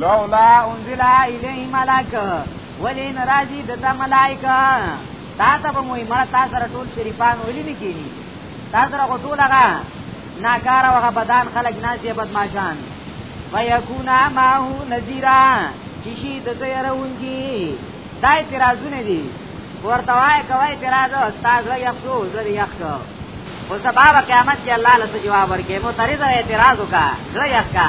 لولا انزل الیه ملک ولی ناراضی دتا ملائکه تا ته به موي مړه تا سره ټول شریفان ولي نه کینی تا سره ټول هغه ناکار او هغه بدان خلق ناس یې بدمعشان ويكونا معه نذيرا چشي د زيرونګي دا اعتراضونه دي ورته وای کوي اعتراض استاد له یو څو زری یخ کو او سبب قیامت کې الله له جواب ورکې مو ترې دا اعتراض وکا زری یخ کا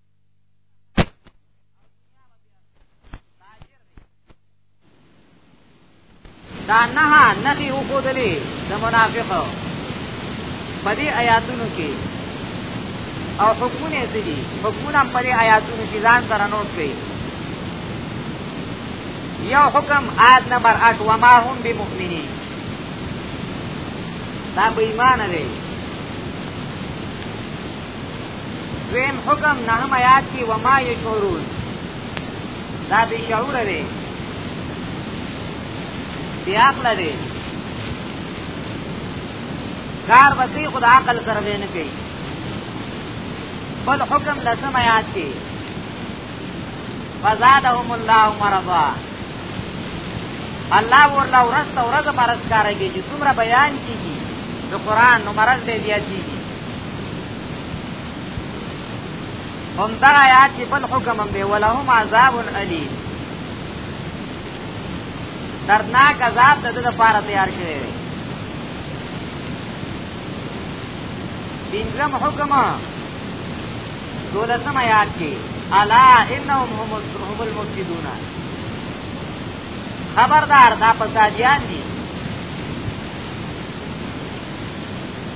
دا نه نخي وکړلې د منافقو په دې آیاتونو کې او حکمونه څه دي حکمونه په دې آیاتونو کې ځان سره نوٹ کړئ یو حکم آیت نمبر 8 وما هم بمؤمنین دا به ایمان دی دویم حکم نهم آیات کې وما یشعرون دا به شعور دی بیا عقل دی کار وتی خدا عقل سره دی نه کوي بل حکم لسم آیات کې فزادهم الله مرضا الله ورلا ورځ ته ورځ مرض کارږي چې څومره بیان کیږي د قران نو مرض به زیاتیږي هم دا آیات چې بل حکم هم دی ولهم عذاب الیم دردناک عذاب د دې لپاره تیار شوی دی پنځم حکم دولسم آیات کې الا انهم هم هم المفسدون خبردار دا فسادیان دي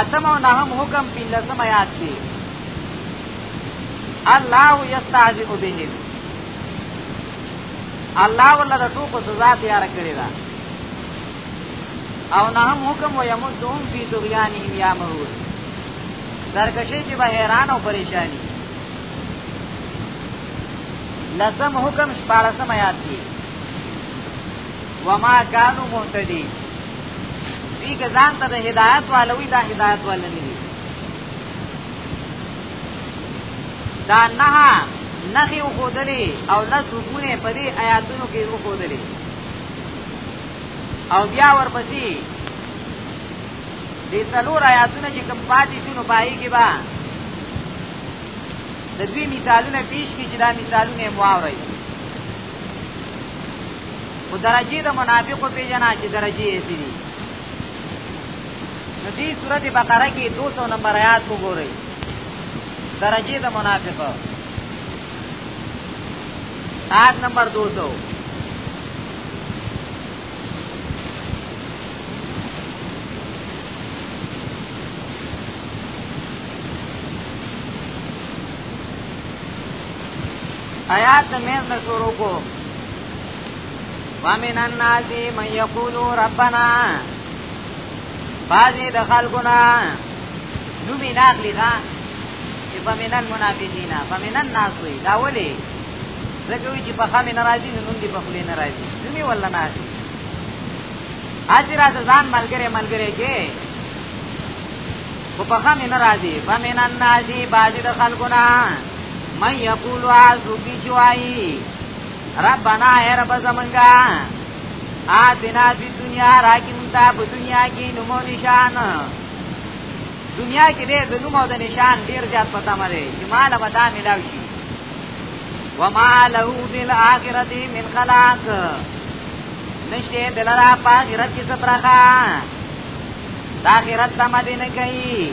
اتم او نهم حکم پنځم آیات کې الله یستعذب بهم الله ولا د ټوکو سزا تیار کړی دا او نه هم حکم و یمدهم فی طغیانهم یامرون سرکشی کې به حیران او پریشانی لسم حکم شپارسم آیات دی وما كانوا مهتدين دې که ځان ته د هدایت والوي دا هدایت والا نه دي دا نه نخي وخدلې او لس حکمونه په دې آیاتونو کې وخدلې او بیا ورپسې دې څلور آیاتونه چې کوم پاتې شي نو پای کې با د دوی مثالونه پیش کی چې دا مثالونه مو واورئ او درجه د منافقو پیژنه چې درجه یې سړي نو دې سورته بقره کې 200 نمبر آیات وګورئ درجه د منافقو آیت نمبر 200 Thank you. آیات د مېز نه شروع کو ومن الناس من یقول ربنا بعضی د خلقنا نومی ناخلی دا چې فمن المنافقین فمن الناس وی دا ولی زکوی چې په خامې ناراضي نو نوم دی په خلی ناراضي نومی ولا ناخلی اجر از ځان ملګری ملګری کې په خامې ناراضي فمن الناس بعضی د خلقنا من یقول عزو کی چوائی ربنا اے رب زمنگا آتنا فی دنیا راکی منتا پا دنیا کی نمو نشان دنیا کې دې د نوم او د نشان ډیر زیات پتا مده چې مال به دا ملاوي شي وما له بالآخرة من خلاق نشته دلرا پا آخرت کې څه پرخه دا آخرت ته مدینه کوي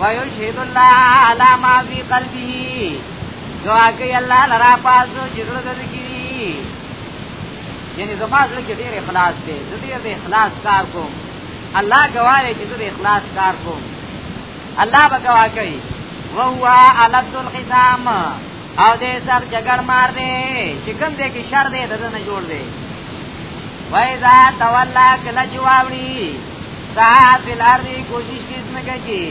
ويشهد الله على ما في قلبه دعا کوي الله لرا پاسو چې زړه د ذکري یعنی زما زړه کې ډېر اخلاص دی زه ډېر د اخلاص کار کوم الله ګواړي چې زه د اخلاص کار کوم الله به ګوا کوي وهو علد الخصام او دې سر جګړ مار دی چې کوم دې کې شر دی دغه نه جوړ دی وایذا تولا کله جوابړي سعا فی الارض کوشش کی اسمکا کی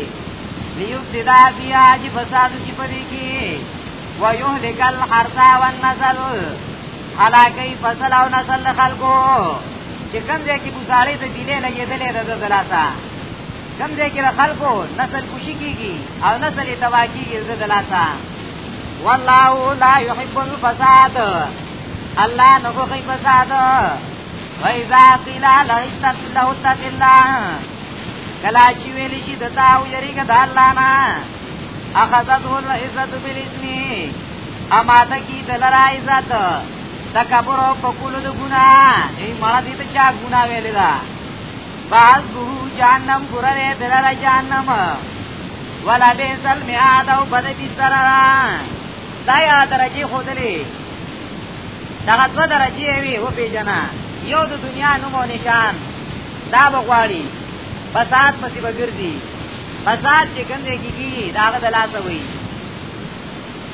لیوب سدا فی آج فسادو کی پدی کی ویهلک الحرسا والنسل حلاکی فصل او نسل خلقو چې کم ځای کې بوساړې ته دیلې لګېدلې د ده دلاسا کم ځای کې د خلقو نسل کشي کېږي او نسل یې تباه کېږي د ده دلاسا والله لا يحب الفساد الله نه خوښي فساد وَإِذَا قِيلَ لَهُ اتَّقِ اللَّهَ کلا چې ویل شي د تا او یریګه د الله نه اخذته العزت بالاسم اما د کی د لرا عزت تکبر په کول د ګنا ای مړه دې ته چا ګنا ویل دا باز بو جانم ګره دې لرا جانم ولا به سلم عاد او بد بي سره دا یا درجه خودلې دا دو درجه وی و پیجنا یو د دنیا نوم او نشان دا بغواړي فساد پسې بګردي فساد چې ګندې کیږي دا غد لاس وي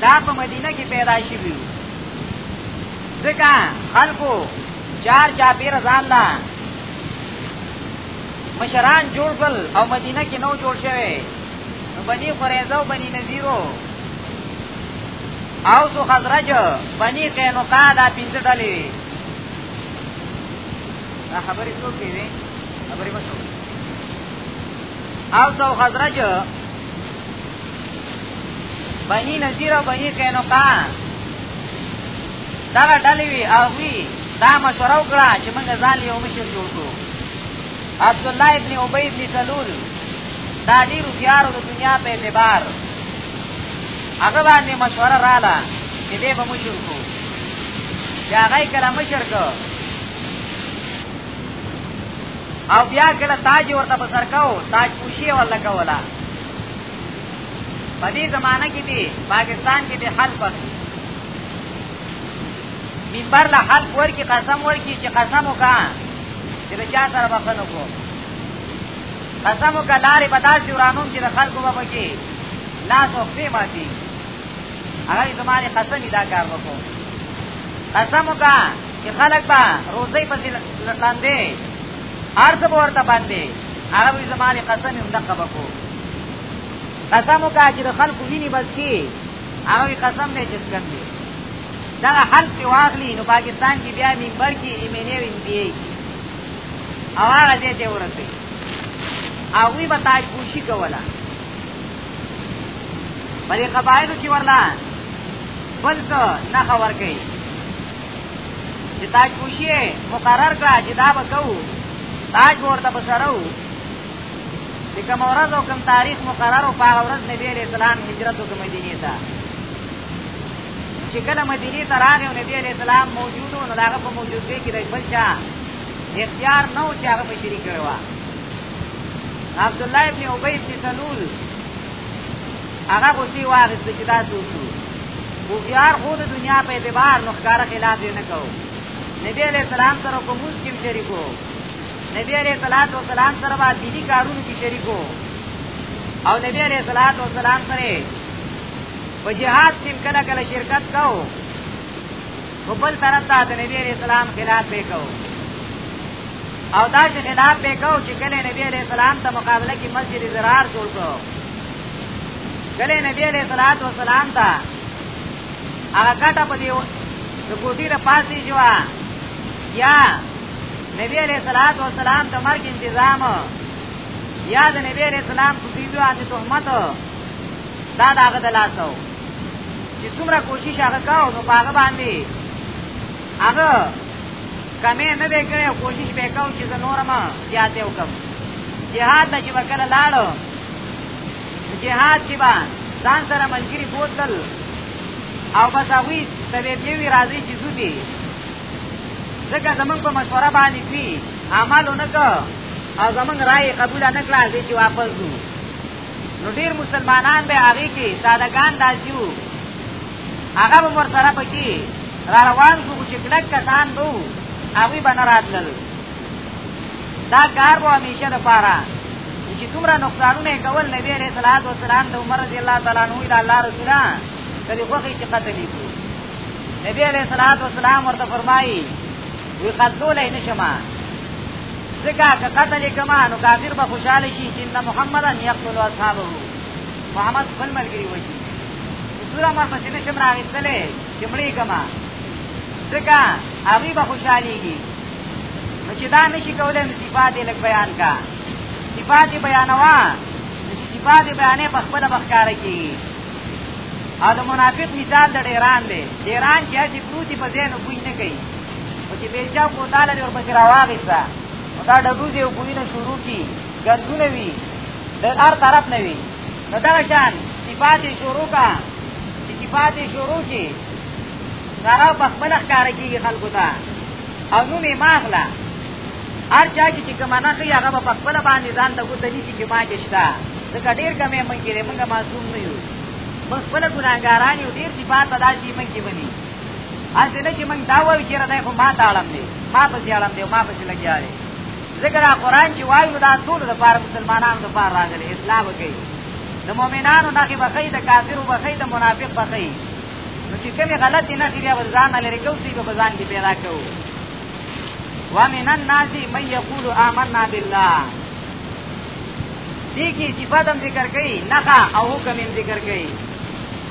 دا په مدینه کې پیدا شي وي ځکه خلکو چار چا پیر ځان لا مشران جوړ کړ او مدینه کې نو جوړ شوی بنی قریظه او بنی نذیرو او سو خزرج بنی قینوقا دا پینځه ډلې وي دا خبرې څوک دی خبرې مشو او سو خزرج بنی نذیر او بنی قینوقا دا ډلې وي او وی دا مشوره وکړه چې موږ ځان یو مشر جوړ کړو عبد الله ابن ابي ابن سلول دا ډیر زیارو د دنیا په اعتبار هغه باندې مشوره رااله چې دې به مشر کو چې هغه کله مشر کو او بیا کله تاج ورته په سر کاو تاج پوشي ولا کولا په دې زمانہ کې دی پاکستان کې به حل پس منبر له حل ور کې قسم ور کې چې قسم وکا چې چا سره بخنه کو قسم وکړه لارې به داسې ورانوم چې د خلکو به پکې لاس او پښې ماتي هغه زماري قسم دا کار وکړو قسم وکا چې خلک با روزي په لټاندې ارث به ورته باندې هغه زماري قسم هم دغه وکړو قسم وکا چې خلکو ویني بس کی هغه قسم نه چې څنګه دی دا حل په واغلی نو پاکستان کې بیا منبر کې ایمنه وین دی او هغه دې ته ورته او وی به تاج کوشي کوله بلې قبایلو کې ورلا بل څه نه خبر کوي چې تاج پوشي مقرر کړه چې دا به کوو تاج ورته بسرو چې کوم ورځ او کوم تاریخ مقرر او په ورځ نبی عليه السلام هجرت وکړ مدینه ته چې کله مدینه ته راغی او نبی عليه السلام موجود و نو هغه په موجودګۍ کې د بل چا اختیار نه و چې هغه په شریک کړو عبد الله ابن ابي بن سلول هغه غوسی واغست چې دا څه وشو خو یار خو د دنیا په اعتبار نو ښکار خلاف یې نه کوو نبی علیہ السلام سره کوم مسلم شریکو نبی علیہ الصلوۃ والسلام سره با دینی کارونو کې شریکو او نبی علیہ الصلوۃ والسلام سره په جهاد کې کله کله شرکت کاو خو بل طرف ته د نبی علیہ السلام خلاف به کو او دا چې خلاف به کو چې کله نبی علیہ السلام ته مقابله کې مسجد زرار جوړ کو کله نبی علیہ الصلوۃ والسلام ته هغه کټه په دیو د کوټی را پاسې جوا یا نبی علیہ الصلوۃ والسلام د مرګ تنظیم یا د نبی علیہ السلام په دې باندې تهمت دا داغه دلاسو چې څومره کوشش هغه کاو نو هغه باندې هغه کمې نه دی کړی کوشش به کاو چې نور ما زیاتې وکم جهاد ته چې وکړه لاړو جهاد کې با ځان سره منګری بوتل او بس هغوی ته به یوی راځي چې زو دي ځکه زمونږ په مشوره باندې دوی عمل ونکړ او زمونږ رای قبول نه کړه چې واپس ځو نو ډیر مسلمانان به هغه کې سادهګان داسي وو هغه به ور سره پکی را روان شو چې کلک کسان وو هغه به نه راتلل دا کار وو همیشه د پاره چې دومره نقصانونه کول نبی عليه الصلاه والسلام د عمر رضی الله تعالی عنہ د الله رسوله کله خوږی چې قتل یې نبی عليه الصلاه والسلام ورته فرمایي وی قتلول نه شمه ځکه که قتل کما نو کافر به خوشاله شي چې ان محمدا یقتل اصحابه محمد خپل ملګری وایي دوره ما پسې نشم راغستلې چې مړې کما ځکه هغه به خوشاليږي نو چې دا نشي کولای نو صفات لک بیان کا صفات بیانوا نو چې صفات بیانې په خپل بخکار کې او د منافق مثال د ډیران دی ډیران چې هسې پروتي په ځای نو کوی نه کوي او چې بیلچا کوتاله دې ورپسې راواغېسته نو دا ډبوزې او بویونه شروع کړي ګندونه وي د هر طرف نه وي نو دغه شان صفات یې شروع کړه چې صفات یې شروع کړي نو هغه په خپله ښکاره کېږي خلکو ته او نوم یې مه اخله هر چا کې چې کومه نښه وي هغه به په خپله باندې ځان ته ګوته نیسي چې ما کې شته ځکه ډېر کم یې موږ کې دی موږ معصوم نه یو موږ خپله ګناهګاران یو ډېر صفات به داسې موږ کې مني اته نه چې موږ دا وایو چې راځي خو ما ته اړم دی ما په دې اړم دی ما په دې لګیا دی ذکر قرآن چې وایو دا ټول د پاره مسلمانانو د پاره راغلي اسلام کوي د مؤمنانو نه کې بخی د کافرو بخی د منافق بخی نو چې کومه غلطي نه کړی او ځان لري کوو چې په ځان کې پیدا کوو ومن الناس من يقول آمنا بالله دې کې صفات هم ذکر کړي نه او حکم هم ذکر کړي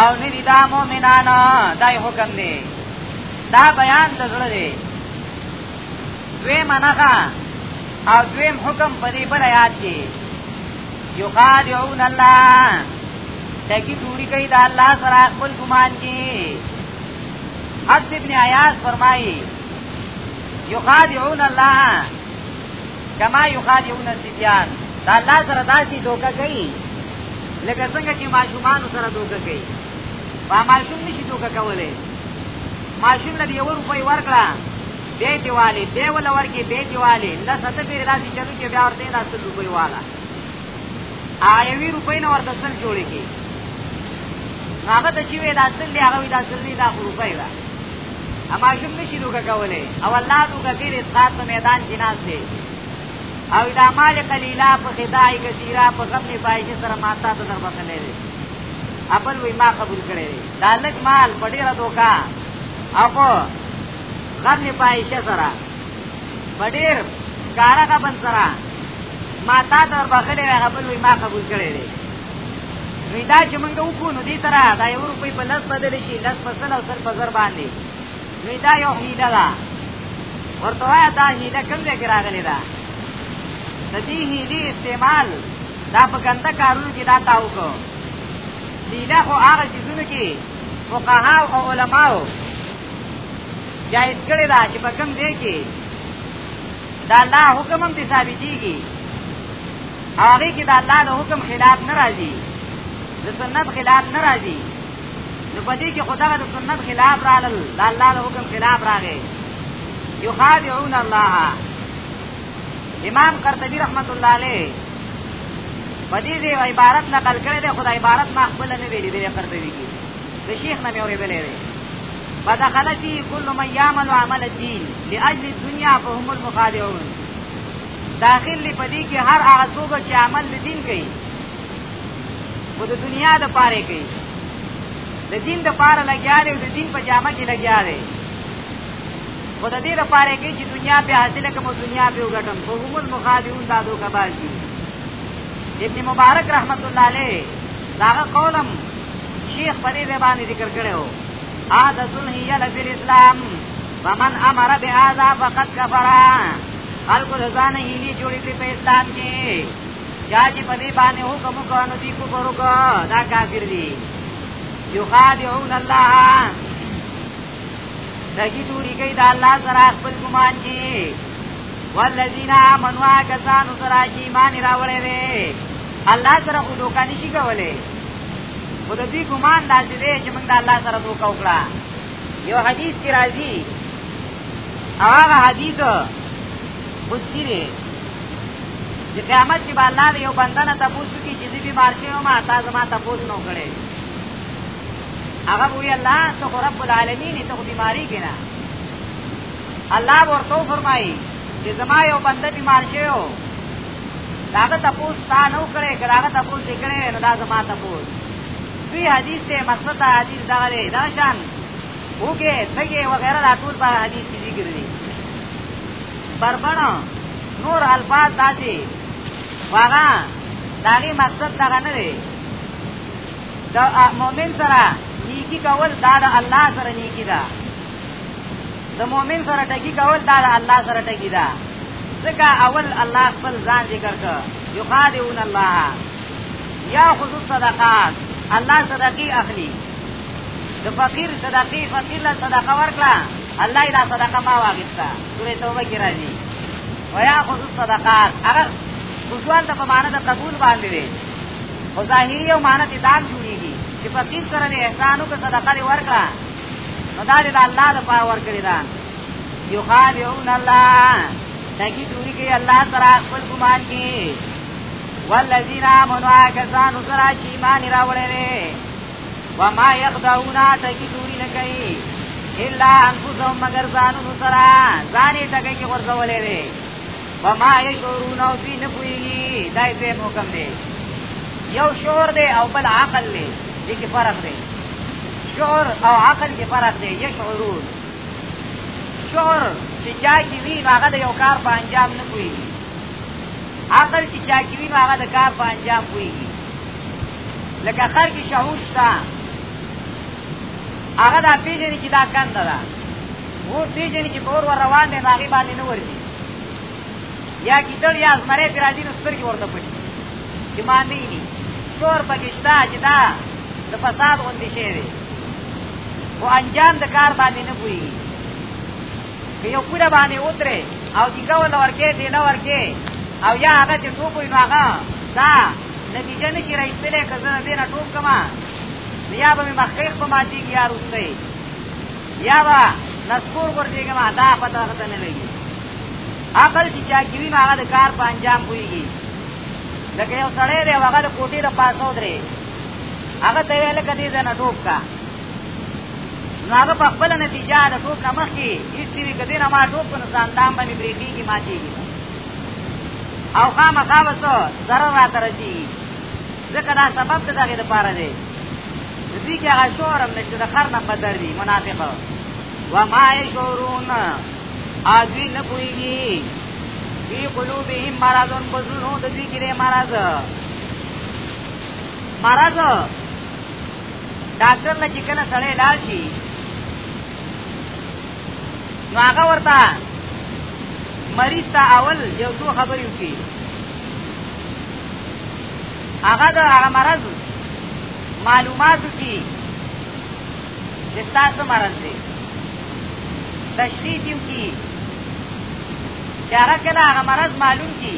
او ندی دا مومنان دای حکم دی دا بیان د زړه دی دوی منغه او دویم حکم په دې بل آیات کې یقادعون الله تاکي جوړی کوي دا الله سره خپل ګمان کې حد ابن عیاض فرمایي یقادعون الله کما یخادعون الصبیان دا الله سره داسې دوکه کوي لکه څنګه چې ماشومان سره دوکه کوي با ماشوم نشي دوکه کولای ماشوم لري یو روپۍ ورکړه به دیواله به ول ورکی به دیواله دا ست پیر داسې چلو چې بیا ورته دا ست روپۍ والا آیوی روپۍ نه ورته سل جوړې کی هغه ته چې وې دا ست دی هغه دا ست دی دا روپۍ اما شم نشي دوکه کولای او الله دوکه کې اسقاط په میدان کې ناز دی او دا مال قلیلا په خدای کثیره په غم نه پای چې سره ماتا ته در بخنه دی خپل وی ما قبول کړی دی دا لک مال په ډیره دوکا او په غم نه پای چې سره بډیر کارغه بن سره ما تا ته بخلې هغه بل وی ما قبول کړی دی نو دا چې موږ وکړو نو دې سره دا یو روپۍ په لس بدل شي لس په سل او سل په زر باندې نو دا یو هیله ده ورته وایه دا هیله کوم ځای کې راغلې ده د دې هیلې استعمال دا په ګنده کارونو کې دا تا وکړو هیله خو هغه څیزونو کې فقهاو او علماو جایز کړی دا چې په کوم دی کې دا الله حکم هم دي ثابتېږي هغه کې دا الله د حکم خلاف نه راځي د سنت خلاف نه راځي نو په دې کې خدای د سنت خلاف راغل د الله د حکم خلاف راغی یخادعون الله امام قرطبی رحمت الله علیه په دې عبارت نقل کړی دی خدای عبارت ما خپل نه ویلي دی قرطبی کې د شیخ نه مې اورېدلې دی فدخل فيه كل من يعمل عمل الدين لاجل الدنيا فهم المخادعون داخل لې پدې کې هر هغه څوک چې عمل د دین کوي او د دنیا د پاره کوي د دین د پاره لګیا دی او د دین په جامه کې لګیا دی خو د دې لپاره کې چې دنیا په حاصله کوم دنیا په وګټم خو هم المخادعون دا دوه کباز دي ابن مبارک رحمت الله علیه داغه قولم شیخ په دې باندې ذکر کړو عادت هي لفي الاسلام ومن امر بهذا فقد كفر خلق ځان هیلي جوړې کړې په اسلام کې چا چې په دې باندې حکم وکړ نو دې کو ورو کو دا کافر دي یخادعون الله دګي دوری کوي دا الله سره خپل ګمان کې والذین آمنوا کسانو سره چې ایمان راوړې وي الله سره خو دوکان شي کولای خو د دې ګمان داسې دی چې موږ د الله سره دوکه وکړه یو حدیث کې راځي او هغه حدیث خوشي دی چې قیامت کې به الله د یو بنده نه تپوس وکړي چې زه بیمار شوی ما تا زما تپوس نه وکړی هغه وی الله ته خو رب العالمین ته خو بیماری کې نه الله ورته فرمایي چې زما یو بنده بیمار شوی داغه تاسو تا نو کړې کړهغه تاسو دې کړې نو دا زما تاسو دوی حدیث ته مقصد حدیث دا لري دا شان وګه څنګه وغیرہ دا ټول په حدیث کې ذکر دي بربنا نور الفاظ داسي واغا داغي مقصد دا نه دی دا مؤمن سره نیکی کول دا د الله سره نیکی ده د مؤمن سره ټکی کول دا د الله سره ټکی ده ځکه اول الله خپل ځان ذکر کړ یخادعون الله یا خصوص صدقات الله صدقې اخلي د فقیر صدقې فقیر له صدقه ورکړه الله یې دا صدقه ما واغسته سورې توبه کې راځي ویا خصوص صدقات هغه خصوصوال ته په معنا د قبول باندې دی او ظاهري او معنا دې دام جوړیږي چې فقیر سره احسانو که صدقه ورکړه نو دا د الله د پاره ور کړی دا یو خادعون الله تاکي دوی کې الله سره خپل ګمان کې والذین آمنوا کسانو سره چې ایمان راوړل وما یخدعون تاکي دوی نه کوي الا انفسهم مگر ځانونو سره ځانې تاکي کې ورځولې وما یشورون او دوی نه پوهیږي دا یې دویم حکم دی یو شعور دی او بل عقل دی دې کې فرق دی شعور او عقل کې فرق دی یشعرون شعور چې چا کې وي هغه د یو کار په انجام نه پوهیږي عقل چې چا کې وي هغه د کار په انجام پوهیږي لکه خر کې شعور شته هغه دا پیژني چې دا کنده ده اور پیژنې چې په اور ور روان دی نو هغې باندې نه ورځي یا ګیدړ یا زمری پرې راځي نو سترګې ورته پټي چې ما نه ویني شور پکې شته چې دا د فساد غوندې شی دی خو انجام د کار باندې نه پوهېږي که یو کوره باندې ودرې او دیکه ورله ورکې ډېله ورکې او یا هغه چې ټوپ وي نو هغه دا نتیجه نه شي راایستلی که زه د دې نه ټوپ کړم یا به مې مخکې خپه ماتېږي یا وروستی یا با نسکور ورځيږي ما دا پته غته نه لګي عقل چې چا کې وي هغه د کار په انجام کوي لکه یو سړی دی هغه د کوټې د پاسو درې هغه ته ویل کدي زنه ټوک کا نو هغه په خپل نتیجه د ټوک نه مخکي هیڅ دی کدي نه ما ټوک نه ځان دام باندې بریټي کی ماتي او خامخا وسو ضرر را ترځي ځکه دا سبب د دغه لپاره دی د دې کې هغه شورم نشته د خر نه بدر دي منافق و ما شورون اذوی نه پويږي فی قلوبهم مرضون بزرونو د دې کې مرض مرض ډاکټر لږ کله سره لاړ شي نو هغه ورته مریض ته اول یو څو خبرې وکړي هغه د هغه مرض معلوماتو کې چې تاسو مرض دی تشریح دې کی چې هغه کله هغه مرض معلوم کی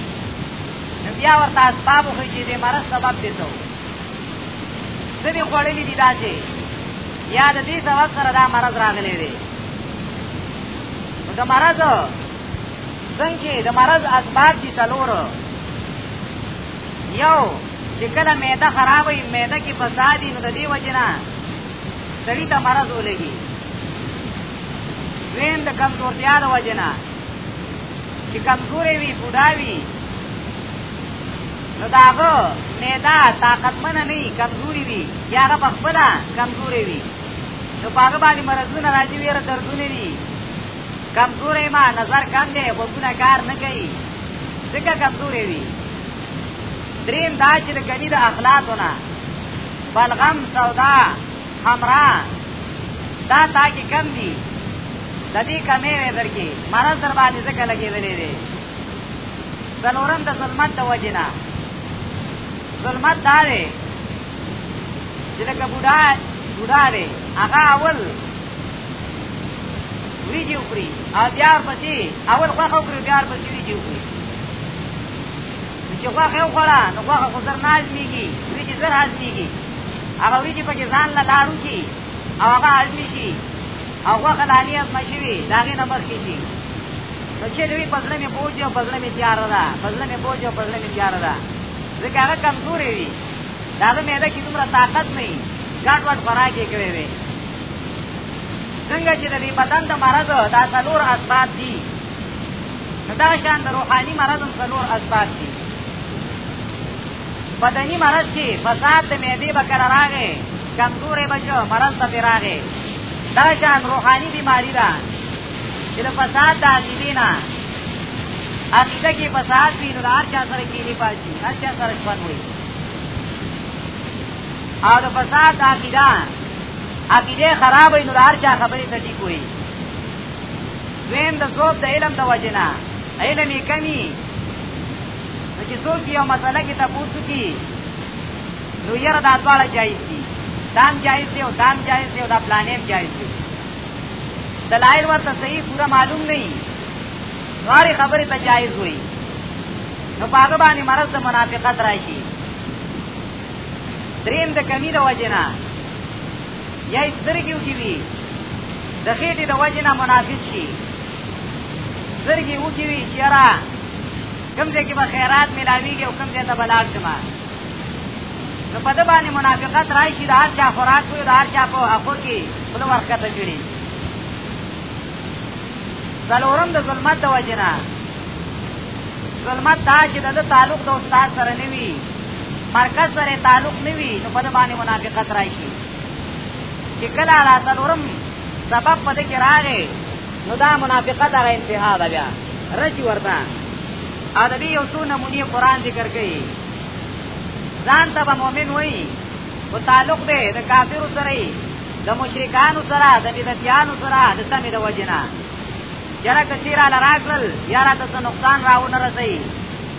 نو بیا ورته اسباب خو چې دې مرض سبب دي ته ځنې خوړلې دي داسې یا د دې سبب سره دا مرض راغلی دی نو د مرض څنګه د مرض اسباب دي څلور یو چې کله معده خراب وي معده کې فساد نو د دې وجنه سړی ته مرض ولګي وین د کمزورتیا د وجنه چې کمزورې وي بوډا وي نو داغه معده طاقتمن نه وي کمزوري وي یا هغه خپل کمزوري وي نو هغه باندې مرزونه راځي ویره دردونه وي کمزورې ما نظر کم دی غوږونه کار نه کوي ځکه کمزورې وي دریم دا چې د کمی د اخلاقو نه بلغم سودا حمرا دا تا کې کم دي د دې کمې وې درکې مرض در باندې ځکه لګېدلې دی څلورم د ظلمت د وجې نه ظلمت دا دی چې لکه بوډا بوډا دی هغه اول ویډیو کړی او بیا پسې اول خوخه وکړي بیا پسې ویډیو کړی چې خوخه یو خړه نو خوخه خو زر ناز میږي ویډیو زر حاضر میږي هغه ویډیو پکې ځان لا لارو کی او هغه حاضر شي او خوخه لانی از مشوي داغه نه مخ شي نو چې دوی پزړه می بوج او پزړه می تیار ده پزړه می بوج او پزړه می تیار ده ځکه هغه کمزوري وي دا مې ده کې دومره طاقت نه وي ګډ وډ خوراکي کوي څنګه چې د دې بدن د مرض دا څلور اسباب دي دا شان د روحاني مرض هم څلور اسباب دي بدني مرض کې فساد د معدې به کله راغی کمزورې به شو مرض به راغی دا شان روحاني بیماری ده چې د فساد د عقیدې نه عقیده کې فساد وي نو د هر چا سره کینې پاتې هر چا سره ژوند وي او د فساد د عقیده عقیده خراب وي نو هر چا خبرې ته ټیک وي دویم د څوب د علم د وجنا علم یې کمی نو چې څوک یو مسله کې تاسو کی نو یې را دواړه جایز دي دام جایز دی او دام جایز دی او دا پلانیم جایز دی دلائل ورته صحیح پورا معلوم نه وي دواري خبرې ته جایز وي نو پاګه باندې مرز د منافقت راشي دریم د کمی د وجه نه یا یې سترګې وکړي وي د خېټې د وجه نه منافق شي سترګې وکړي وي چې یاره کوم ځای کې به خیرات میلاویږي او کوم ځای ته به لاړ شم نو په ده باندې منافقت راشي د هر چا خوراک وي د هر چا په اخور کې خوله ورښکته کړي څلورم د ظلمت د وجه نه ظلمت دا چې د ده تعلق د استاد سره نه وي مرکز سره تعلق نه وي نو په باندې منافقت راشي چې کله لا څلورم سبب په دې کې راغی نو دا منافقت هغه انتها ده بیا رجی ورته او د دې یو څو نمونې قران ذکر کوي ځان ته به مؤمن وایي او تعلق به د کافرو سره وي د مشرکانو سره د بدعتانو سره د سمې د وجنه یاره کثیره لراکل یاره ته نقصان راو نه رسي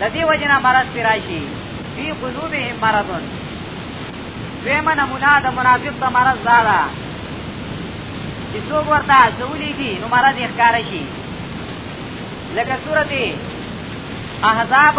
د دې وجنه مرض پی راشي فی قلوبهم مرض دیمه نمونه د منافق ته مرض دا ده چې څوک ورته څولېږي نو مرض یې ښکاره شي لکه سورته احزاب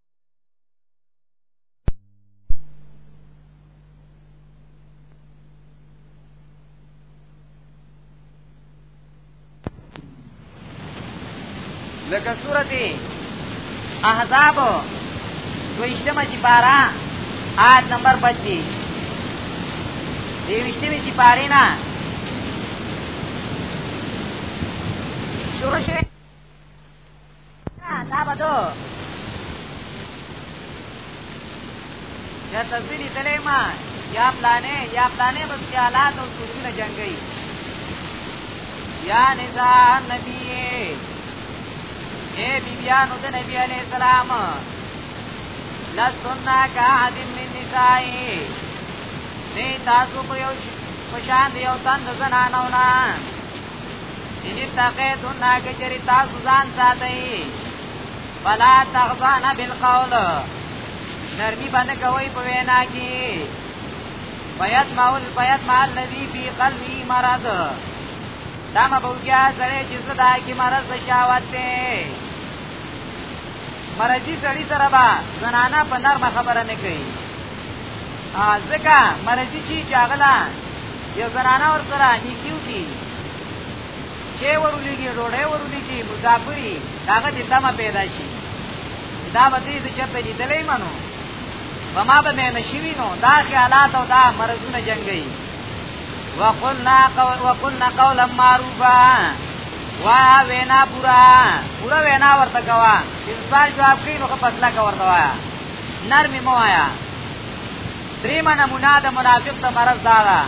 لکه سورته احزاب دویشتمه چې پارا آیت نمبر 25 دیوشتمه چې پارې نه شروع شوه یا تفصیلی تلیما یا پلانې یا پلانې بس خیالات او سوچونه جنگي یا نزا نبی اے بیبیانو د نبی علیہ السلام لسنا کا عدم من نسائی نی تاسو پر یو پشان دیو تند زنانونا ان تقیتو ناکه چری تاسو ځان ساتي فلا تغضان بالقول نرمی باندې کوي په وینا کې بیات ماول بیات مال الذی فی قلبی مرض دا ما بوګیا سره چې صدا کې مرض شاوت ته مرضی سړی سره با زنانا په نرمه خبره نه کوي ځکه مرضی چې چاغلا یو زنانه ور سره نیکیو کی چې ورولېږي ډوډۍ ورولېږي مسافري هغه دې تمه پیدا شي دا به دې چرته لیدلې منو په ما به مې نشوي نو دا خیالات او دا مرزونه جنگي وقلنا قول وقلنا قولا معروفا وا وینا پورا پورا وینا ورته کوا انسان جواب کوي نو په فضله کا ورته وایا نرمي مو وایا دریمه نمونه د منافق د مرض دا ده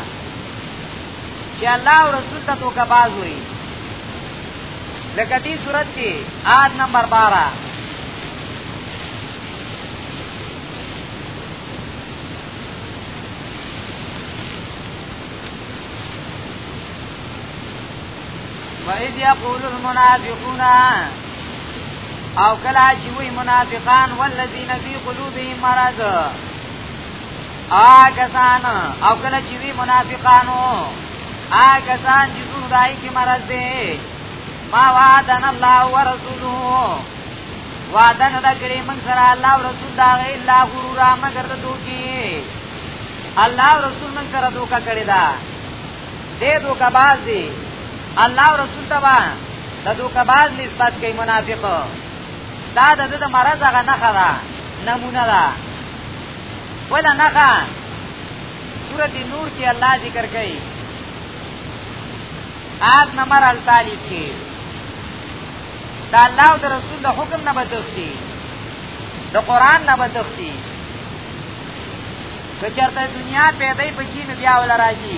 چې الله او رسول ته توګه باز وي لکه دې صورت کې آد نمبر 12 وَإِذْ يَقُولُ الْمُنَافِقُونَ او کلا چې وی منافقان والذین فی قلوبهم مرض آکسان او کله چې وی منافقانو آکسان چې زور دای کې مرز دی ما وعدن الله ورسوله وعدن دا کړی من سره الله او رسول دا غي الله غرور ما ګرځ دوکي الله او رسول من سره دوکا کړی دا دې دوکا باز دی الله او رسول تبا دا دوکا باز نسبت کوي منافقو دا د د مرض هغه نخه ده نمونه ده ولا نخه سورت نور کې الله ذکر کوي آیت نمبر 48 کې دا الله او رسول د حکم نه بدوختی د قران نه بدوختی که چرته دنیا پیدا په چین بیا ول راځي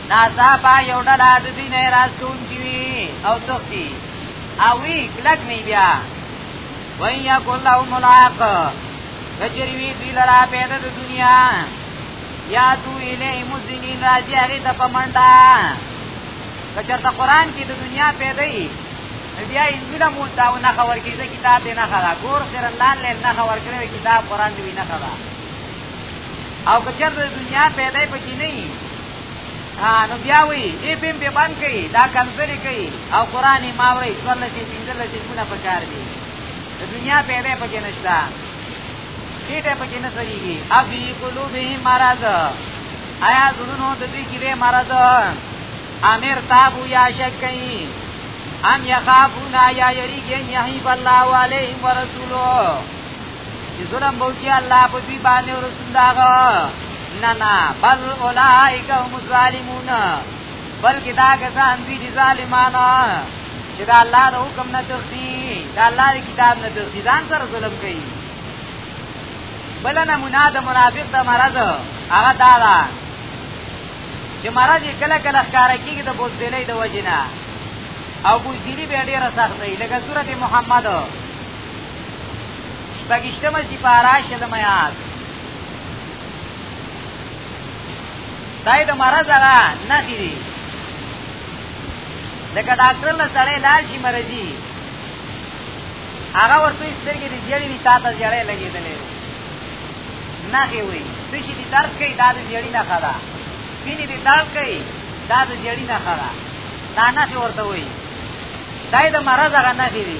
ناڅاپه یو ډله د دوی نه راستون کیوي او تختی او وی کلک نه بیا وای یا کولا ملاق کچری وی دی لرا پیدا د دنیا یا تو الی مزنین راځي هغه ته پمنډا کچرته قران کې د دنیا پیدا ای بیا انګړه مو دا نه خبر کیږي کتاب نه خلا ګور سره لاندې نه خبر کړو کتاب قران دی نه خلا او که چېرته د دنیا پیدا پکې نه وي نو بیا وی ای پیم په باندې کوي دا کنځلې کوي او قران یې ماوري څول چې پینځل چې ګونه پکار دي د دنیا پیدا پکې نشته ټیټه پکې نه سړيږي او بي قلوبهم مرض آیا زړونو د دې کې دې مرض امیر تابو یا شک کوي ام یخافون یا یریږي یحیب الله علیهم ورسولو چې ظلم وکړي الله په دوی باندې او رسول داغه نه نه بل اولائک هم ظالمون بلکې دا کسان دي چې ظالمانه چې دا الله د حکم نه تختی دا الله د کتاب نه تختی ځان سره ظلم کوي بل نمونه د منافق د مرض هغه دا ده چې مرض کله کله ښکار کیږي د بوزدلې د وجنه او بوزدلی به ډیره سخت وي لکه سورته محمد شپږشتمه سپاره شل میات دا د مرض هغه نه دي لکه ډاکټر له سړی لاړ شي مرضي هغه ورته سترګې دې جړې دي تا ته جړې لګېدلې نه دی وي څه شي دې درد کوي دا د جړې نه خلا وینې دې درد کوي دا د جړې نه خلا دا نه ورته وي دا د مرض هغه نه دي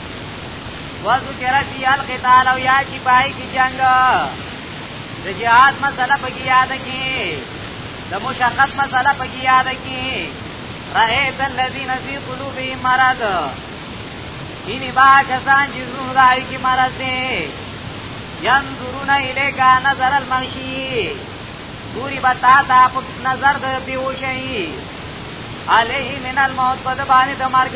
وازو چرا فی القتال او یا چی پای کی جنگ د جهاد مسله پکې یاد کی د مشقت مسله پکې یاد کی رأیت الذین فی قلوبهم مرض اینی با کسان چې زړه دای کی مرض دی ینظرون الیک نظر المغشی ګوري با تا تا په نظر د بیوشي علیه من الموت په باندې د مرګ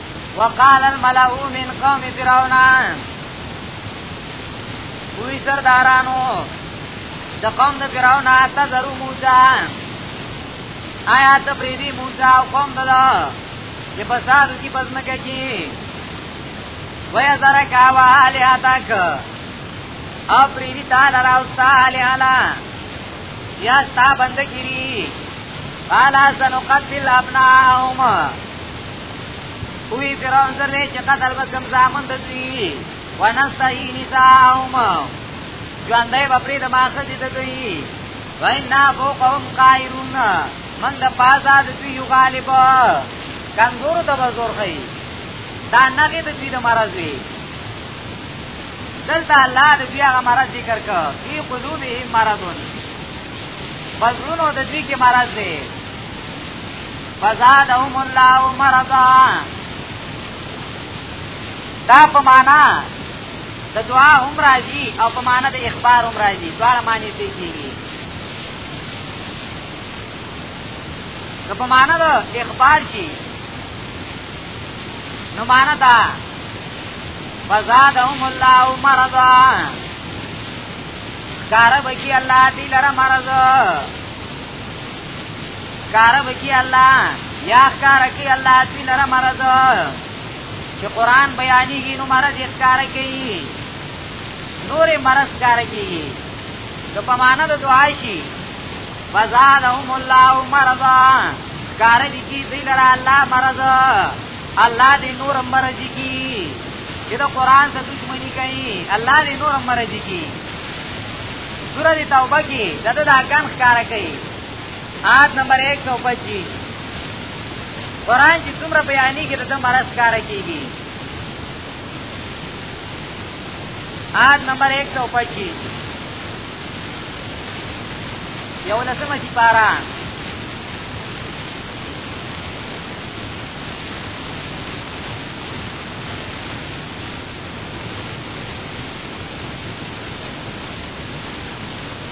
وقال الملأ من قوم فرعون وی سردارانو د قوم د فرعون اته زرو موسی آیا ته پریدي موسی او قوم دلا چې په سال کې پزمکه کې ویا زره کا واله تک او پریدي تعالی راو تعالی اعلی یا ستا بندګری قال سنقتل ابناهم وی فرعون سره چې قتل وکم زامن د دوی ونستحی نساهم ژوندې به پرې د ماخه دي د دوی وینا بو قوم قایرون من د پازا د دوی یو غالب کمزور ته به زور خي دا نغې د دوی د مرض وی دلته الله د دوی هغه مرض ذکر کړ فی قلوبهم مرضون پزړونو د دوی کې مرض دی فزادهم الله مرضا دا په معنا د دعا هم راځي او په معنا د اخبار هم راځي دواړه معنی څه کیږي نو په معنا د اخبار شي نو معنا دا فزادهم الله مرضا کار بکی الله دی لره مرضا کارب کی الله یا کار کی الله دوی لره مرض چې قران بیانېږي نو مرض یې کار کوي نور مرض کار کوي د پمانه د دعا شي فزادهم الله مرضا کار دي کی دوی لره الله مرض الله دې نور مرض کی چې د قران ته دښمنی کوي الله دې نور مرض کی سورہ توبہ کی دد دا کان خکار کئی آیت نمبر 125 قرآن چی سمر بیانی کی دد مرس کار کی گی آیت نمبر 125 یو لسم سی پارا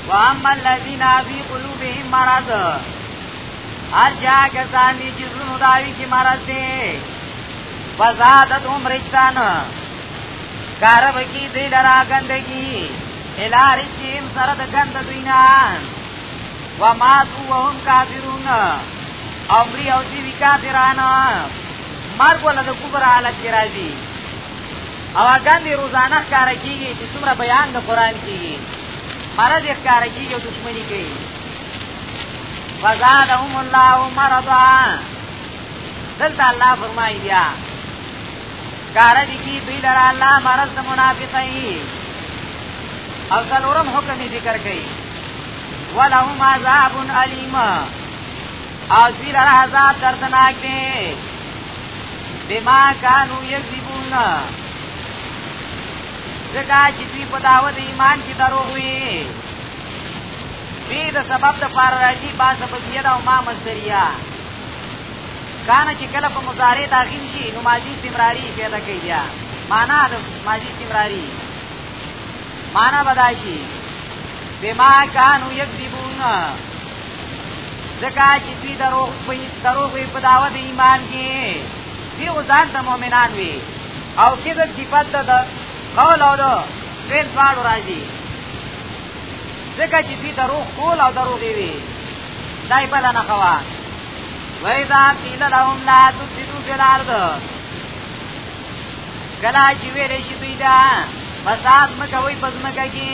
واما الذين في قلوبهم مرض ارجا کسان دي چې زړونو داوي کې مرض دي وزادتهم رجسان کار وکي دې لرا ګندګي الا رجسهم سره د ګند دوینا وما تو وهم کافرون او بری او دی کافرانو مرګ ولا د کبر حالت کې راځي او اګان دی روزانه کار کیږي چې څومره بیان د قران کیږي مرض یې کار کیږي او دښمنی کوي فزادهم الله مرضا دلته الله فرمایي بیا کار دي کی دوی لره الله مرض د منافقای او څلورم حکم ذکر کوي ولهم عذاب الیم او دوی لره عذاب دردناک دی بما کانو یذبون زګا چې دوی په داوت ایمان کې دروغ وي دې د سبب د فار راځي با سبب یې دا ما مستریا کانه چې کله په مضارع داخل شي نو ماضی استمراری پیدا کوي معنا د ماضی استمراری معنا بدایشي بما کانو یذبون ځکه چې دوی دروغ په دروغ وي په دعوت ایمان کې دی او ځان د مؤمنان وي او کله چې پد د قول او د فعل پاړو راځي ځکه چې دوی دروغ کول او دروغ وي دای په لنه خوا وایذا قیل لهم لا تفسدوا فی الارض کلا چې ویلې شي دوی دا فساد مکوئ پزمکه کې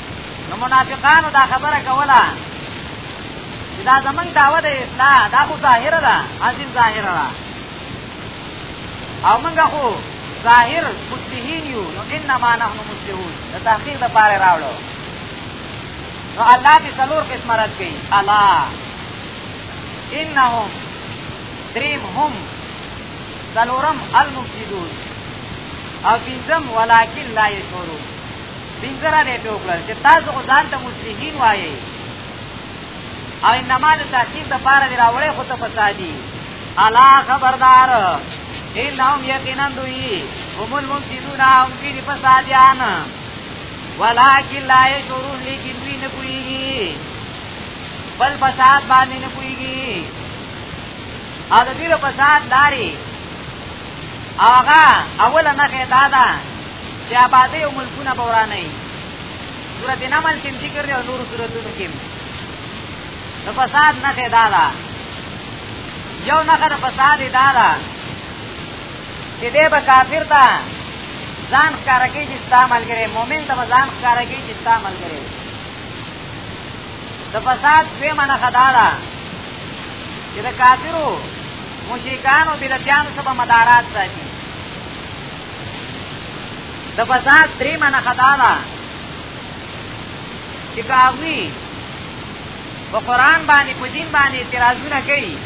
نو منافقانو دا خبره کوله چې دا زمنګ داوه د اصلاح دا خو ظاهره ده عظیم ظاهره ده او موږ خو ظاهر مصلحین یو نو انما نحن مصلحون د تحقیق د پاره راوړو نو الله دې څلور قسم رد کړي الا انهم دریم هم څلورم المفسدون او پنځم ولکن لا یشعرون بنګرا نه ټوکل چې تاسو خو ځان ته مسلمانین وایي او انما د تحقیق د پاره دی راوړې خو ته فسادي الا خبردار انهم یقینا دوی هم المفسدون هم کې فسادیان ولکن لا یشورون لیکن دوی نه کوي بل فساد باندې نه کوي او د دې فساد لاري هغه اوله نه دا ده چې آبادې او ملکونه به ورانه وي سورت نمل کې ذکر دی او نورو سورتونو کې د فساد نښې دا ده یو نښه د فساد یې دا ده چې دی به کافر ته ځان ښکاره کوي چې ستا ملګری مؤمن ته به ځان ښکاره کوي چې ستا ملګری د فساد دویمه نښه دا ده چې د کافرو مشرکانو بدعتیانو څخه مدارات ساتي د فساد درې منه خدا ده چې کاوی په قران باندې په دین باندې اعتراضونه کوي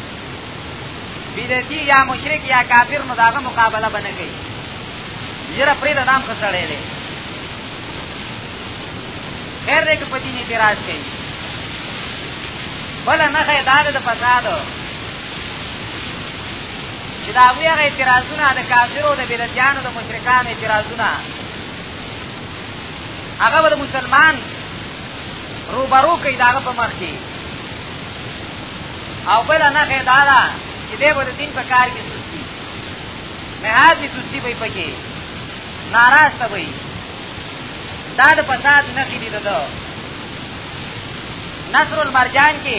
بدعتي یا مشرک یا کافر نو داغه مقابله بنه کوي یره پرې د نام خسړې لري خیر دې کې په دین اعتراض کوي بل نه خدای د فساد چې دا هغوی هغه اعتراضونه د کافرو د بلدیانو د مشرکانو اعتراضونه هغه به د مسلمان روبرو کوي داغه په مخ کې او بل نه خیدا ده چې دی به د دین په کار کې سستی محاذ دي سستی به پکې ناراسته وي دا د فساد نه کړي ده نصر المرجان کې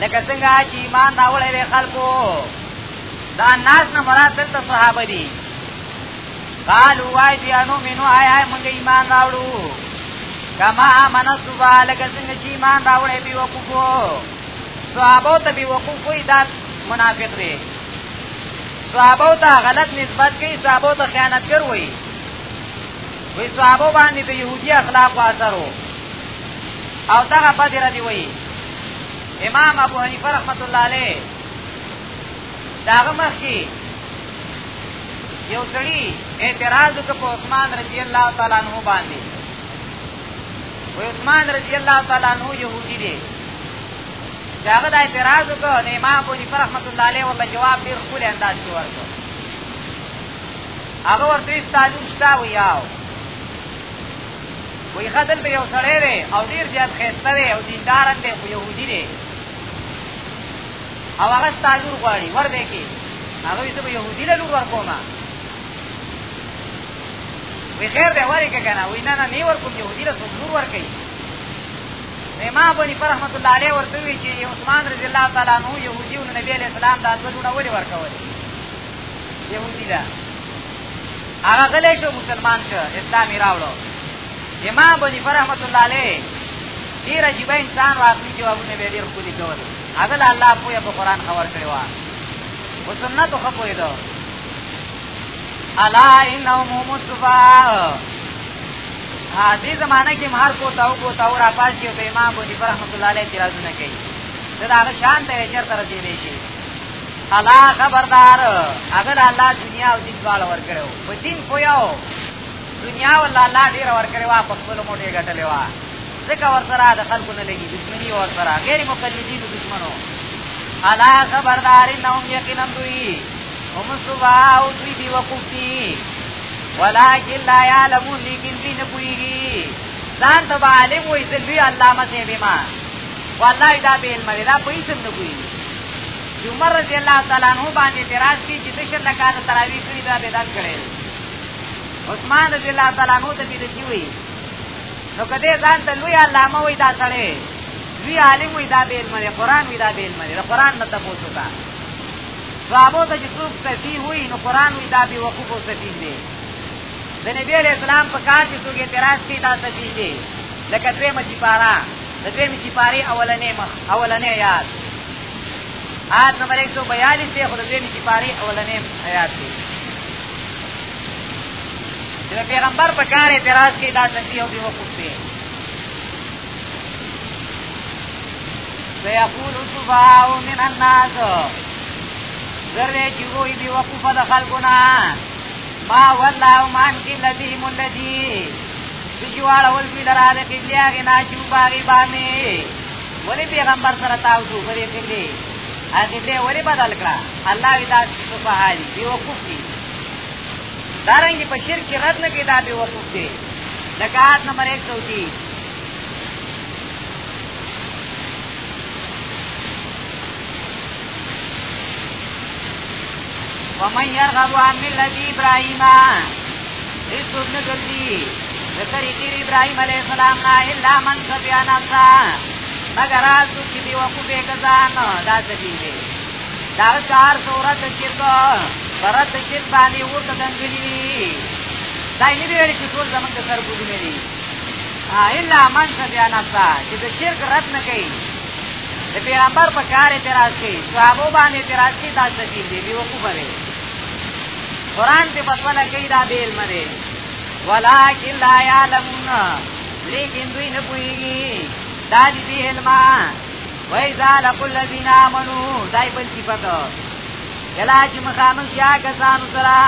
لکه څنګه چې ایمان راوړی وي خلکو دا ناس نه مراد دلته صحابه دي قالو وای دی انو منو آی آی منگا ایمان راوڑو کما آمن صبح لکه څنګه چې ایمان راوړی بي وقوفو صحابو ته بي وقوفو دا منافق دی صحابو ته غلط نسبت کوي صحابو ته خیانت کوي وی صحابه باندې د يهودي اخلاق اثر وو او دا بدر دی وی امام ابو حنیفه رحمت الله علیه داغه مخ کې یو سړی اعتراض وکړ په عثمان رضی الله تعالی عنہ باندې وی عثمان رضی الله تعالی عنہ يهودي دی داغه د اعتراض وکړ امام ابو حنیفه رحمت الله علیه ول جواب ډیر خپل انداز کې ورکړ هغه ورته هیڅ تعلیم شته وي یاو وی خدل به یو سړی دی او ډیر زیات خیسته دی او دیندارن دی خو یهودي دی او هغه ستا لور غواړي ور به کې هغه وي زه به یهودي له لور ورکوم وی خیر دی وری که کنه وی نه نه نه ورکوم یهودي له څوک لور ورکوي امام ابو حنیفه رحمۃ اللہ علیہ ورته وی چې عثمان رضی الله تعالی عنہ یهودي او نبی علیہ السلام دا دوه جوړه ولې ورکول يهودي ده هغه غلې شو مسلمان شو اسلامي راوړو امام بني فرحمت الله عليه ډیر عجیب انسان واقعي جوابونه به ډیر خولي کول هغه الله په په قران خبر کړی و او سنت خو په دې الا انهم مصطفى دې زمانہ کې مهر کو تاو کو تاو را پاس یو به امام بني فرحمت الله عليه اعتراضونه کوي دا هغه شان ته چرته رسیدي شي الا خبردار هغه د الله دنیا او دین دواړه ورکړو په دین پویاو دنیا ولا الله ډیر ورکړي وا په خپل موټي غټلې وا ځکه ورسره د خلکو نه لګي دښمنی ورسره غیر مقلدین دښمنو الا خبردار انهم یقینا دوی هم صبا او دوی دی وقوف دی ولکن لا یعلمون لیکن دوی نه پوهیږي ځان ته عالم وایي چې دوی علامه سي بما والله دا به علم لري دا په هیڅ نه پوهیږي چې عمر رضی الله تعالی عنہ باندې اعتراض کوي چې د شل رکعات تراویح کړی دا بدعت کړی عثمان رضی الله تعالی عنہ ته بدعتي وي نو کده ځان ته لوی علامه وي دا سره لوی عالم وي دا به علم لري قران وي دا به علم لري قران نه تاسو ته صحابو ته چې څوک سفی وي نو قران وي دا به وقوف او سفی دی د نبی علیہ السلام په کار چې څوک اعتراض کوي دا سفی دی لکه دوی مچی پارا د دویمې سپارې اولنې مخ اولنې آیات آیات نمبر 142 دی خو د دویمې سپارې اولنې آیات دی د پیغمبر په کار اعتراض کې دا تشریح او بیوقوف دی سيقول السفهاء من الناس ذره چې وایي بیوقوفه د خلکو نه ما والله ما عن قبلتهم التي چې واړول شي لرا د قبلې هغې نه چې په هغې باندې ولې پیغمبر سره تاو شو په دې قبلې هغه قبلې ولې بدل کړه الله وی دا چې په حالي بې وقوف دي دارنګې په شرک کې رد نه کې دا بې وقوف دی لکه آیت نمبر ایک سو تیس ومن يرغب عن ملة إبراهيم هیڅوک نه ګرځي د طریقې د ابراهیم علیه السلام نه الا من سفیا نفسه مګر هغه څوک چې بېوقوفې که ځان دا سفین دی د هغه چا هر څه ورځ د شرک په ورځ د شرک باندې ورته دنګلي وي دا یې نه دی ویلي چې ټول زمونږ د سر ګلونه دي الا من سفیا نفسه چې د شرک رد نه کوي د پیغمبر په کار اعتراض کوي صحابو باندې اعتراض کوي دا سفین دی بېوقوفه دی قران دې په خپل کې دا بیل مده ولکن لا يعلمون لیکن دوی نه پوهیږي دا دې دې علم وای زال کل الذين امنوا دای په صفات کلا چې مخامخ یا کسانو سره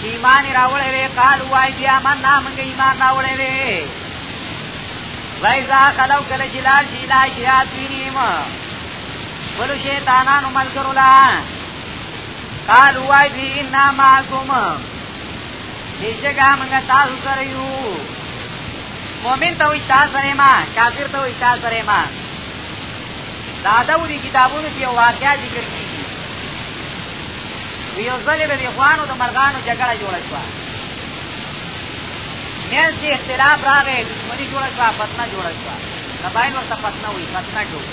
چې ایمان راوړې وي قال وای بیا من نام کې ایمان راوړې وي وای ذا خلو کله چې لار شي لا شیاطینیم ولو شیطانانو ملګرو لا قال وای دی ان معکم بشکا موږ تاسو سره یو مؤمن ته وي تاسو سره ما کافر ته وي تاسو سره ما دا دا ودي کتابونو کې واقعیا ذکر کیږي یو ځل به د خوانو د مرغانو جګړه جوړه شوه مېز کې اختلاف راغی دښمني جوړه شوه فتنه جوړه شوه قبایل ورته فتنه وي فتنه جوړه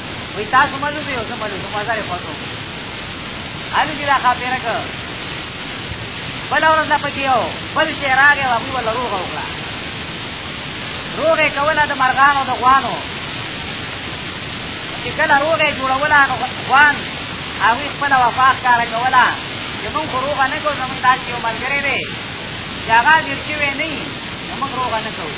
وی تاسو ملو دی او زه ملو زه مزار خوښو علي دې راخه پیره کړ بل ورځ لا پکې یو بل شي راغی او هغوی ولا روغه وکړه روغه کوله د مرغانو د غوانو چې کله روغه جوړوله نو غوان هغوی خپله وفا ښکاره کوله چې مونږ خو روغه نه کوو زمونږ داسې یو ملګری دی چې هغه ډېر شوی نه وي نو مونږ روغه نه کوو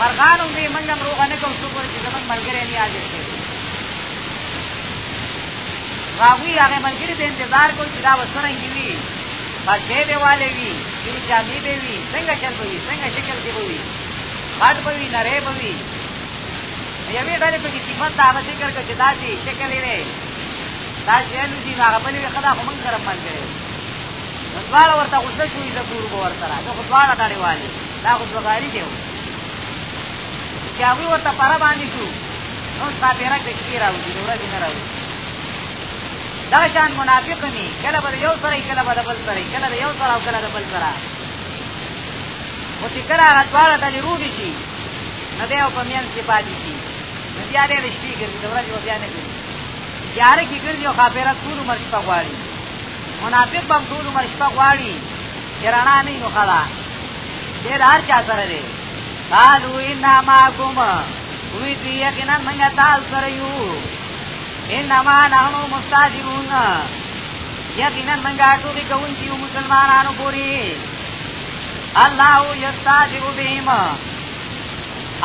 مرغان هم دې منډه مروغه نه کوم شکر چې زمونږ ملګری نه حاضر شي هغوی هغه ملګري ته انتظار کول چې دا به څرنګه وي بچې به والې وي ځینې جامې به وي څنګه چل به وي څنګه شکل کې به وي غټ به وي نری به وي یوې ډلې پکې صفت د هغه ذکر کړ چې داسې شکل یې دی داسې الوځي نو هغه بلې وي ښه دا خو مونږ سره ملګری نو دواړه ورته غوسه شوي زه کور به ورسره زه خو دواړه نړیوال یو دا خو زغاری دی چې هغه ورته پره باندې شو نو تا پیرا کې کی راوځي نو راځي نه راوځي دا شان منافق نه کله به یو سره کله به بل سره کله یو سره او کله بل سره او چې کله هغه دواړه ډلې روډي شي نو دی او په میان کې پاتې شي نو بیا دې رښتې ګرځي د ورځې بیا نه ګرځي یاره کې ګرځي او خاپیرا ټول عمر شپه غواړي منافق بم ټول عمر شپه غواړي چې رڼا نه نو خلا ډېر هر چا سره دی قالو انا معكم وی دی یقینا موږ تاسو سره یو انما نحنو مستاجرون یقینا موږ ټول کوونکي یو مسلمانانو پوری الله یستاجر بهم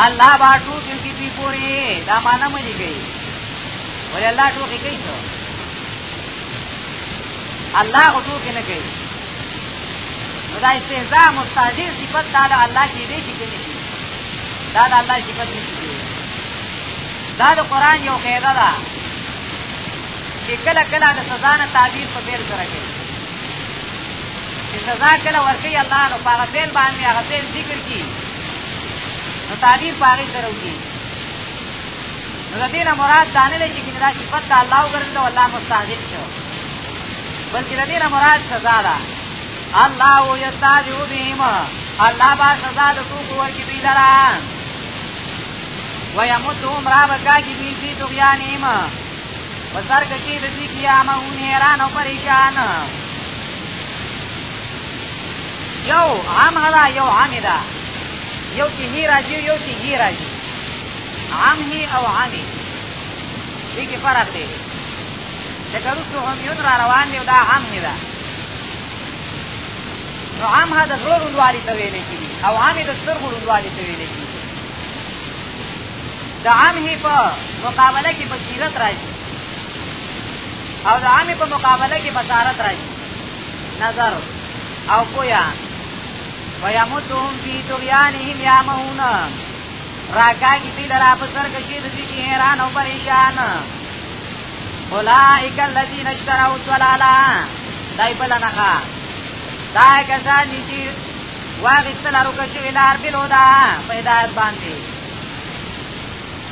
الله با ټول کوي دی پوری دا معنا مې کوي ولې الله ټول کوي الله او ټوکې نه کوي نو دا استهزاء مستهزئ صفت دا د الله کېدی شي که نه شي دا د الله صفت نه شي دا د قرآن یو قاعده ده چې کله کله د سزا نه تعبیر په پیل سره کوي چې سزا کله ورکوي الله نو په هغه پیل باندې هغه پیل ذکر کړي نو تعبیر په هغې سره وکړي نو د دې نه مراد دا نه دی چې ګینه دا صفت د الله وګرځي او الله مستحق شو بلکې د دې نه مراد سزا ده الله او یستاذو بهم الله با سزا د ټوکو ورکړي دوی لرا ويمتهم را بکاږي دوی فی طغیانهم په سر کچې د دوی قیامه او حیران او پریشان یو عام هدا یو عام دا یو کې هی راځي یو کې هی راځي عام هی او عامی دې کې فرق دی لکه روسو هم یون را روان دی او دا عام هی ده نو عام ها د زړه روندوالي ته ویل کېږي او عام د سترګو روندوالي ته ویل کېږي د عام هی په مقابله کې بصیرت راځي او د عام په مقابله کې بصارت راځي نظر او پویا ويمدهم في طغيانهم يعمهون راکاږي دوی لرا په سر کشي د دوی حیران او پریشان اولائک الذین اشتروا الضلالا دای په لنخا دا کسان دي چې واغستل ارو کشي ولار بلو دا په هدایت باندې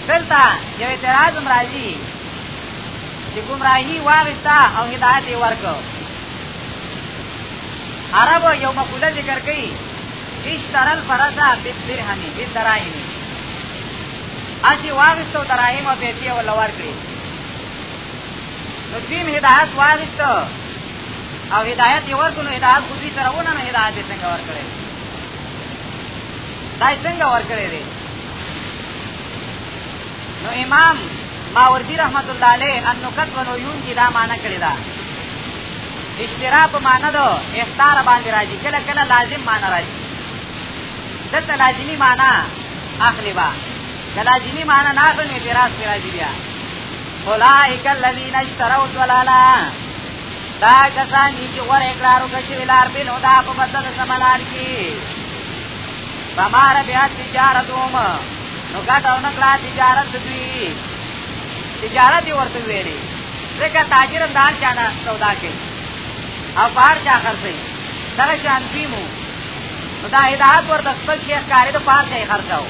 دلته یو اعتراض مرাজি چې گمراهي واغستا او هدایت ورکو عربو یو مقوله ذکر کوي اشترى الفرس بالدرهم بالدراهم اسی واغستو دراهم او پیسې ولا ورکړي نو دین هدایت واغستو او هدایت یې ورکړو هدایت خو دې سره ونه نه هدایت یې څنګه ورکړي دا څنګه ورکړي دي نو امام ماوردی رحمت الله علیه ان نکت و نویون کی دا معنی کړی دا اشترا په معنا ده اختار باندې راځي کله کله لازم معنا راځي دته لازمی معنا اخلي با د لازمی معنا نه غو اعتراض کې راځي بیا اولائک الذین اشتروا الضلالا دا کسان چې ور اقرارو کښې ولار په نو دا په بدل سملار کې بمار بیا تجارتوم نو ګټاو نکړه تجارت دوی تجارت ورته ویلي ځکه تاجر هم د هر چا نه سودا کوي او په هر چا خرڅوي دغه شان دوی مو نو دا هدایت ورته خپل شیخ کاري د په هر ځای خرڅاو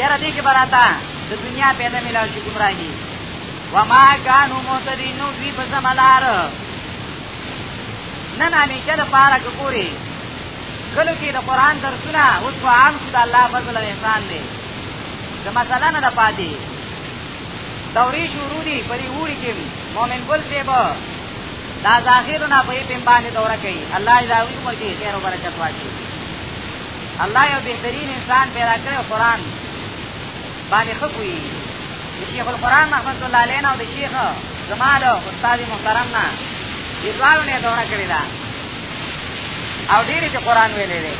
یاره دې کې به راته د دنیا پیدا میلاو شي ګمراهي وما کانو مهتدین نو دوی په سمه لار نن همیشه لپاره که ګوري کلو کې د قرآن درسونه اوس خو عام شو د الله فضل او احسان دی د مسله نه ده پاتې دورې شروع دي په دې وړي کې مؤمن ګل صاحب دا ظاهرونه په دې باندې دوره کوي الله دې داوی عمر کې خیر او برکت واچي الله یو بهترین انسان پیدا کړو قرآن باندې خپوي د شیخ القرآن رحمت الله علیه او د شیخ زمال استاد محترم نه دې دوه نه دوره کړی دا او ډېرې چې قرآن ویلې دی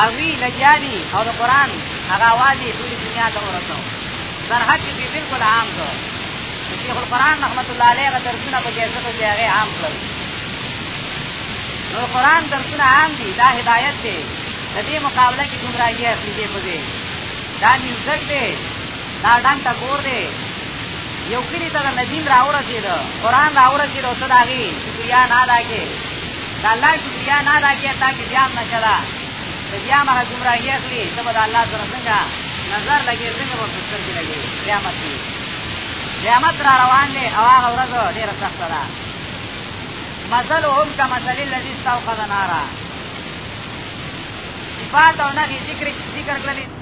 او وی لګیا دي او د قرآن هغه اواز یې ټولې دنیا ته ورسو سرحد کې پرې بلکل عام کړو د شیخ القرآن رحمت الله علیه هغه درسونه په جلسه کې هغې عام کړل نو قرآن درسونه عام دي دا هدایت دی د دې مقابله کې ګمراهي اخلي دی په دې دا نیوزک دی دا ډنګ ته ګور دی یو کلی ته د ندیم راورسېد قرآن راورسېد او ته د هغې شکریا نه ادا کې د الله شکریا نه ادا کې تا کې بیا نشه ده ته بیا مغه ګمراهي اخلي ته به د الله سره څنګه نظر لګې څنګه به فکر کې لګې قیامت کې قیامت را روان دی او هغه ورځ ډېره سخته ده مثلهم كمثل الذي استوقد نارا صفات او نغي ذکر ذکر کړل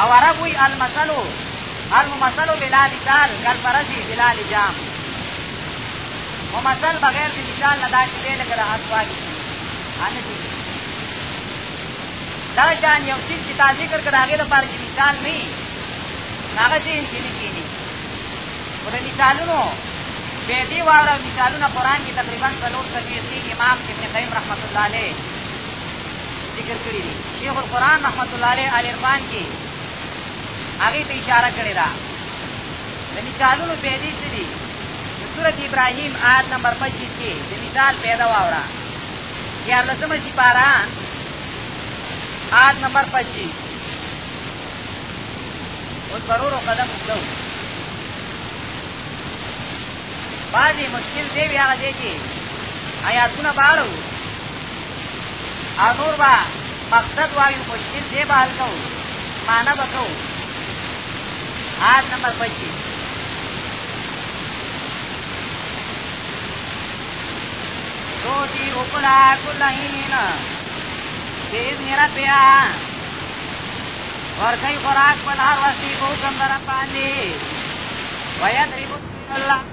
او عرب وی المثلو الممثلو بلا مثال کل فرسی بلا لجام ممثل بغیر دی مثال ندا چی دی لکر اصوالی آنه دی دا شان یو چیز چې تا ذکر کړه هغه لپاره چې مثال نه هغه چې انساني کینی ور مثالونو به دی واره مثالونه قران کې تقریبا څلور سوي امام ابن قیم رحمت الله علیه ذکر کړی دی شیخ القرآن رحمت الله علیه آل عرفان کې هغه ته اشاره کړې ده د مثالونو پیدې څه دي د سورت ابراهیم آیت نمبر 25 کې د مثال پیدا واوره یا لسمه چې پارا آیت نمبر 25 اوس ضرورو قدم وکړو بعضې مشکل دی بیا هغه دی چې آیاتونه باړو او نور با مقصد وایو مشکل دې به حل کوو معنا به کوو آیت نمبر پچیس روزی اکلا کلہین بیز میرا پیا ورکی خوراک پل ہر وستی کو کم درم باندی ویدربو اللہ